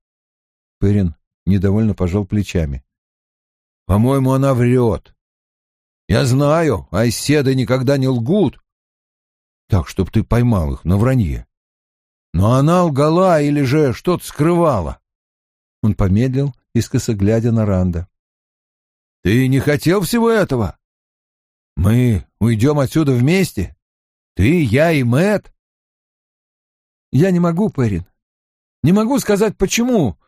Перин недовольно пожал плечами. «По-моему, она врет. Я знаю, айседы никогда не лгут. Так, чтоб ты поймал их на вранье. Но она лгала или же что-то скрывала». Он помедлил, искоса глядя на Ранда. «Ты не хотел всего этого? Мы уйдем отсюда вместе? Ты, я и Мэт. «Я не могу, Перин. Не могу сказать, почему,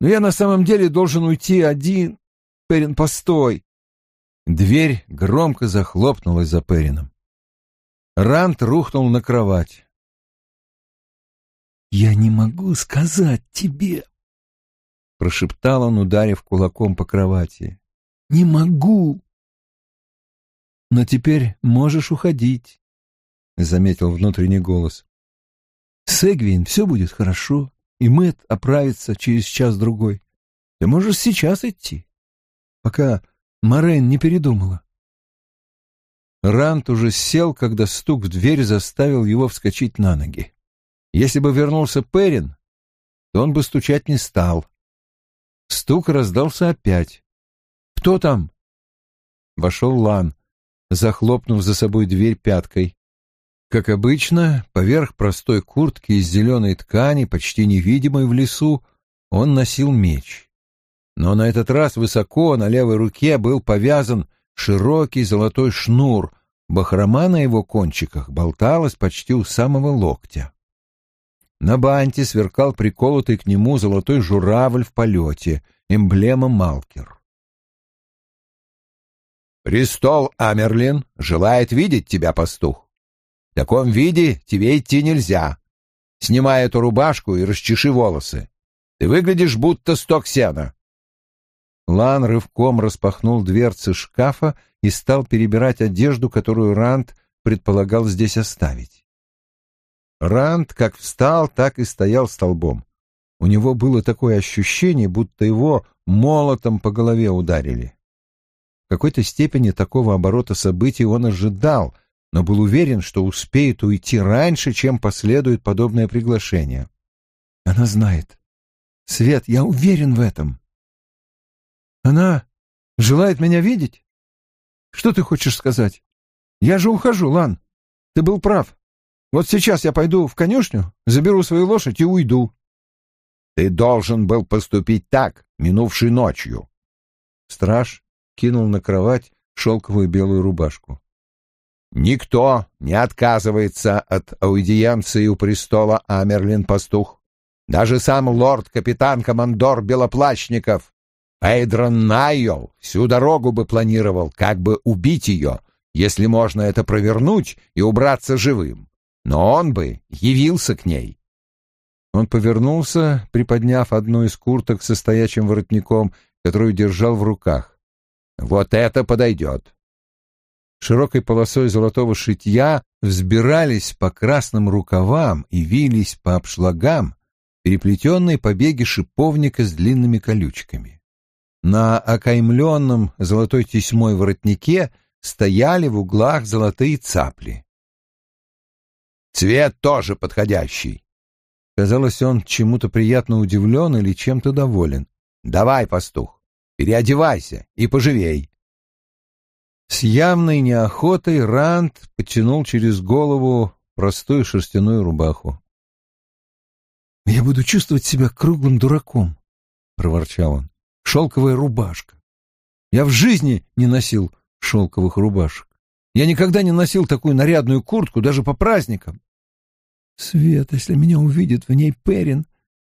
но я на самом деле должен уйти один. Перин, постой!» Дверь громко захлопнулась за Перином. Рант рухнул на кровать. «Я не могу сказать тебе», — прошептал он, ударив кулаком по кровати. «Не могу». «Но теперь можешь уходить», — заметил внутренний голос. «С Эгвин все будет хорошо и Мэт оправится через час-другой. Ты можешь сейчас идти, пока Морейн не передумала. Рант уже сел, когда стук в дверь заставил его вскочить на ноги. Если бы вернулся Перин, то он бы стучать не стал. Стук раздался опять. «Кто там?» Вошел Лан, захлопнув за собой дверь пяткой. Как обычно, поверх простой куртки из зеленой ткани, почти невидимой в лесу, он носил меч. Но на этот раз высоко на левой руке был повязан широкий золотой шнур, бахрома на его кончиках болталась почти у самого локтя. На банте сверкал приколотый к нему золотой журавль в полете, эмблема Малкер. «Престол Амерлин желает видеть тебя, пастух. В таком виде тебе идти нельзя. Снимай эту рубашку и расчеши волосы. Ты выглядишь будто сток сена». Лан рывком распахнул дверцы шкафа и стал перебирать одежду, которую Ранд предполагал здесь оставить. Ранд как встал, так и стоял столбом. У него было такое ощущение, будто его молотом по голове ударили. В какой-то степени такого оборота событий он ожидал, но был уверен, что успеет уйти раньше, чем последует подобное приглашение. Она знает. Свет, я уверен в этом. Она желает меня видеть? Что ты хочешь сказать? Я же ухожу, Лан. Ты был прав. Вот сейчас я пойду в конюшню, заберу свою лошадь и уйду. Ты должен был поступить так, минувшей ночью. Страж кинул на кровать шелковую белую рубашку. Никто не отказывается от аудиенции у престола Амерлин-пастух. Даже сам лорд-капитан-командор Белоплащников Эйдрон Найол всю дорогу бы планировал, как бы убить ее, если можно это провернуть и убраться живым но он бы явился к ней. Он повернулся, приподняв одну из курток со стоячим воротником, которую держал в руках. «Вот это подойдет!» Широкой полосой золотого шитья взбирались по красным рукавам и вились по обшлагам переплетенные побеги шиповника с длинными колючками. На окаймленном золотой тесьмой воротнике стояли в углах золотые цапли. Цвет тоже подходящий. Казалось, он чему-то приятно удивлен или чем-то доволен. Давай, пастух, переодевайся и поживей. С явной неохотой Ранд потянул через голову простую шерстяную рубаху. «Я буду чувствовать себя круглым дураком», — проворчал он. «Шелковая рубашка. Я в жизни не носил шелковых рубашек. Я никогда не носил такую нарядную куртку даже по праздникам. Свет, если меня увидит в ней Перин,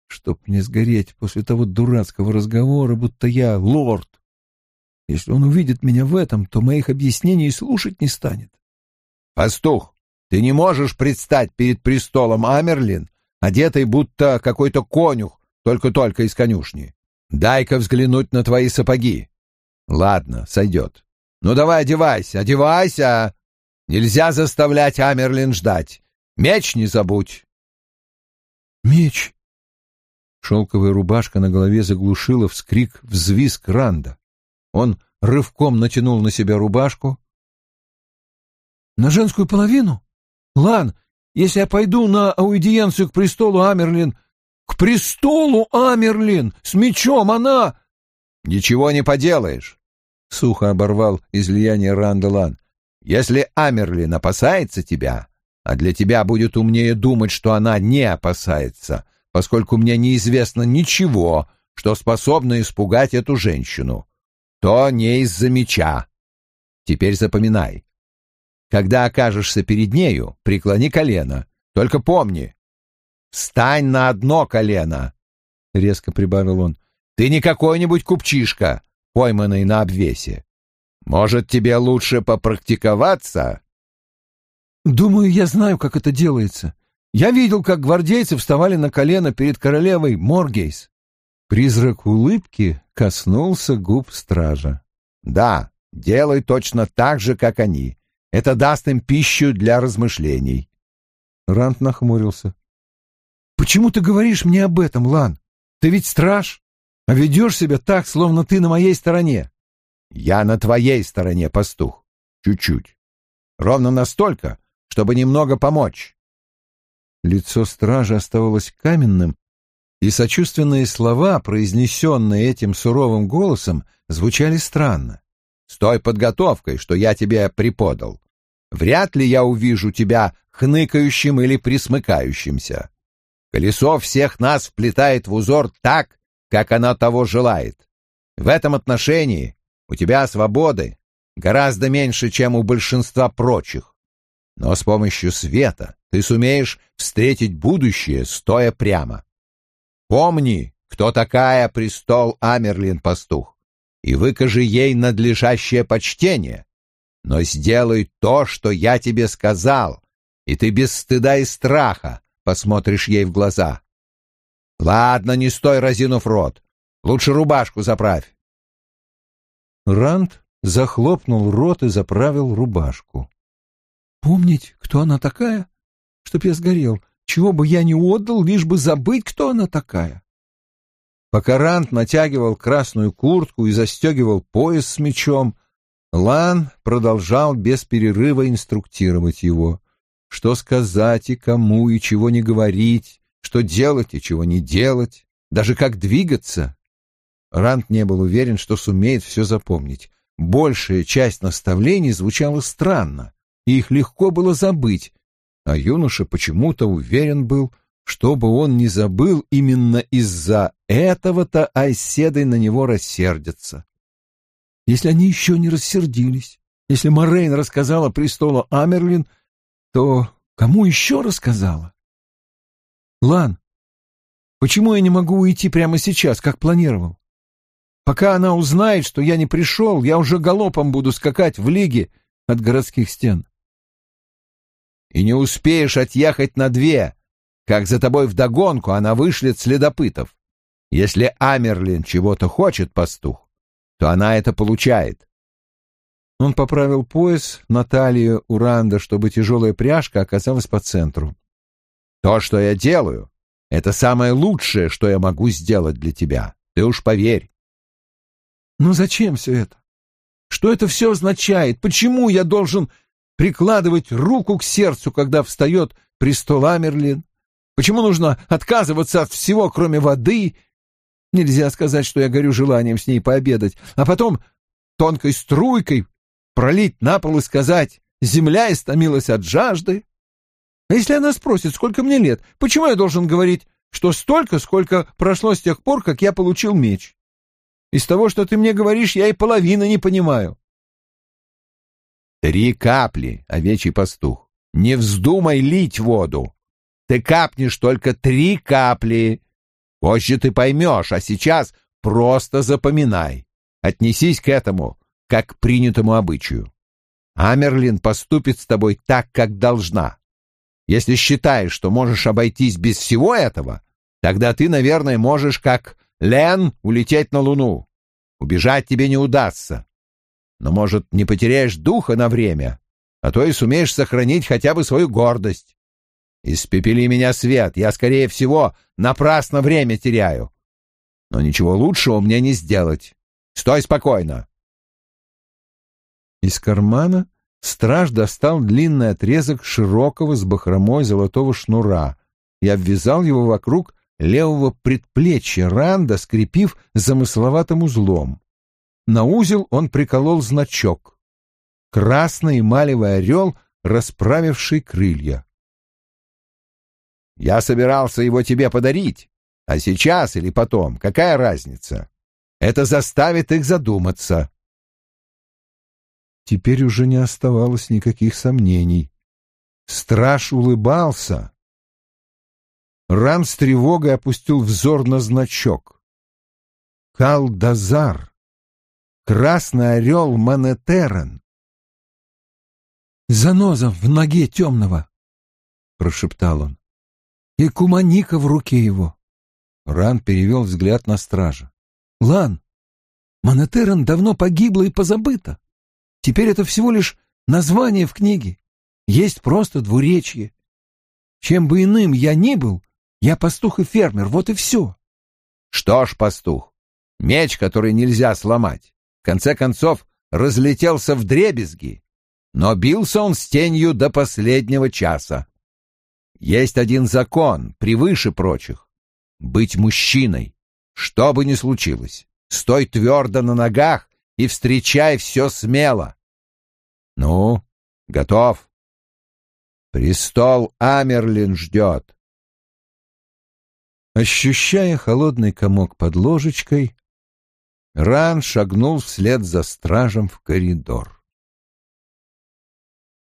чтоб мне сгореть после того дурацкого разговора, будто я лорд. Если он увидит меня в этом, то моих объяснений слушать не станет. Пастух, ты не можешь предстать перед престолом Амерлин, одетый будто какой-то конюх, только-только из конюшни. Дай-ка взглянуть на твои сапоги. Ладно, сойдет. Ну давай одевайся, одевайся. Нельзя заставлять Амерлин ждать. Меч не забудь. Меч. Шелковая рубашка на голове заглушила вскрик взвизг Ранда. Он рывком натянул на себя рубашку. На женскую половину? Лан, если я пойду на аудиенцию к престолу Амерлин... К престолу Амерлин! С мечом она... Ничего не поделаешь. — сухо оборвал излияние Рандалан. «Если Амерлин опасается тебя, а для тебя будет умнее думать, что она не опасается, поскольку мне неизвестно ничего, что способно испугать эту женщину, то не из-за меча. Теперь запоминай. Когда окажешься перед нею, преклони колено. Только помни, встань на одно колено, — резко прибавил он. Ты не какой-нибудь купчишка, пойманный на обвесе. Может, тебе лучше попрактиковаться? Думаю, я знаю, как это делается. Я видел, как гвардейцы вставали на колено перед королевой Моргейс. Призрак улыбки коснулся губ стража. Да, делай точно так же, как они. Это даст им пищу для размышлений. Рант нахмурился. Почему ты говоришь мне об этом, Лан? Ты ведь страж? а ведешь себя так, словно ты на моей стороне. Я на твоей стороне, пастух. Чуть-чуть. Ровно настолько, чтобы немного помочь. Лицо стража оставалось каменным, и сочувственные слова, произнесенные этим суровым голосом, звучали странно. «С той подготовкой, что я тебе преподал. вряд ли я увижу тебя хныкающим или присмыкающимся. Колесо всех нас вплетает в узор так, как оно того желает. В этом отношении у тебя свободы гораздо меньше, чем у большинства прочих. Но с помощью света ты сумеешь встретить будущее, стоя прямо. Помни, кто такая престол Амерлин-пастух, и выкажи ей надлежащее почтение. Но сделай то, что я тебе сказал, и ты без стыда и страха посмотришь ей в глаза. Ладно, не стой, разинув рот. Лучше рубашку заправь. Ранд захлопнул рот и заправил рубашку. «Помнить, кто она такая? Чтоб я сгорел. Чего бы я не отдал, лишь бы забыть, кто она такая». Пока Ранд натягивал красную куртку и застегивал пояс с мечом, Лан продолжал без перерыва инструктировать его, что сказать и кому, и чего не говорить, что делать и чего не делать, даже как двигаться. Ранд не был уверен, что сумеет все запомнить. Большая часть наставлений звучала странно, и их легко было забыть, а юноша почему-то уверен был, чтобы он не забыл, именно из-за этого-то Айседой на него рассердятся. Если они еще не рассердились, если Морейн рассказала престолу Амерлин, то кому еще рассказала? Лан, почему я не могу уйти прямо сейчас, как планировал? Пока она узнает, что я не пришел, я уже галопом буду скакать в лиге от городских стен. И не успеешь отъехать на две, как за тобой вдогонку она вышлет следопытов. Если Амерлин чего-то хочет, пастух, то она это получает. Он поправил пояс на талию Уранда, чтобы тяжелая пряжка оказалась по центру. То, что я делаю, это самое лучшее, что я могу сделать для тебя. Ты уж поверь. Но зачем все это? Что это все означает? Почему я должен прикладывать руку к сердцу, когда встает престол Амерлин? Почему нужно отказываться от всего, кроме воды? Нельзя сказать, что я горю желанием с ней пообедать, а потом тонкой струйкой пролить на пол и сказать «Земля истомилась от жажды». А если она спросит, сколько мне лет, почему я должен говорить, что столько, сколько прошло с тех пор, как я получил меч? Из того, что ты мне говоришь, я и половины не понимаю. Три капли, овечий пастух. Не вздумай лить воду. Ты капнешь только три капли. Позже ты поймешь, а сейчас просто запоминай. Отнесись к этому, как принятому обычаю. Амерлин поступит с тобой так, как должна. Если считаешь, что можешь обойтись без всего этого, тогда ты, наверное, можешь, как Лен, улететь на Луну. Убежать тебе не удастся. Но, может, не потеряешь духа на время, а то и сумеешь сохранить хотя бы свою гордость. Испепели меня свет, я, скорее всего, напрасно время теряю. Но ничего лучшего мне не сделать. Стой спокойно. Из кармана страж достал длинный отрезок широкого с бахромой золотого шнура и обвязал его вокруг левого предплечья Ранда, скрепив замысловатым узлом. На узел он приколол значок. Красный эмалевый орел, расправивший крылья. «Я собирался его тебе подарить, а сейчас или потом, какая разница? Это заставит их задуматься». Теперь уже не оставалось никаких сомнений. Страж улыбался, Ран с тревогой опустил взор на значок. Калдазар. Красный орел Манетерен. «Заноза в ноге темного!» — прошептал он. «И куманика в руке его!» Ран перевел взгляд на стража. «Лан, Манетерен давно погибла и позабыта. Теперь это всего лишь название в книге. Есть просто двуречье. Чем бы иным я ни был, я пастух и фермер, вот и все. Что ж, пастух, меч, который нельзя сломать, в конце концов разлетелся в дребезги, но бился он с тенью до последнего часа. Есть один закон, превыше прочих — быть мужчиной, что бы ни случилось. Стой твердо на ногах и встречай все смело. Ну, Готов? Престол Амерлин ждет. Ощущая холодный комок под ложечкой, Ран шагнул вслед за стражем в коридор.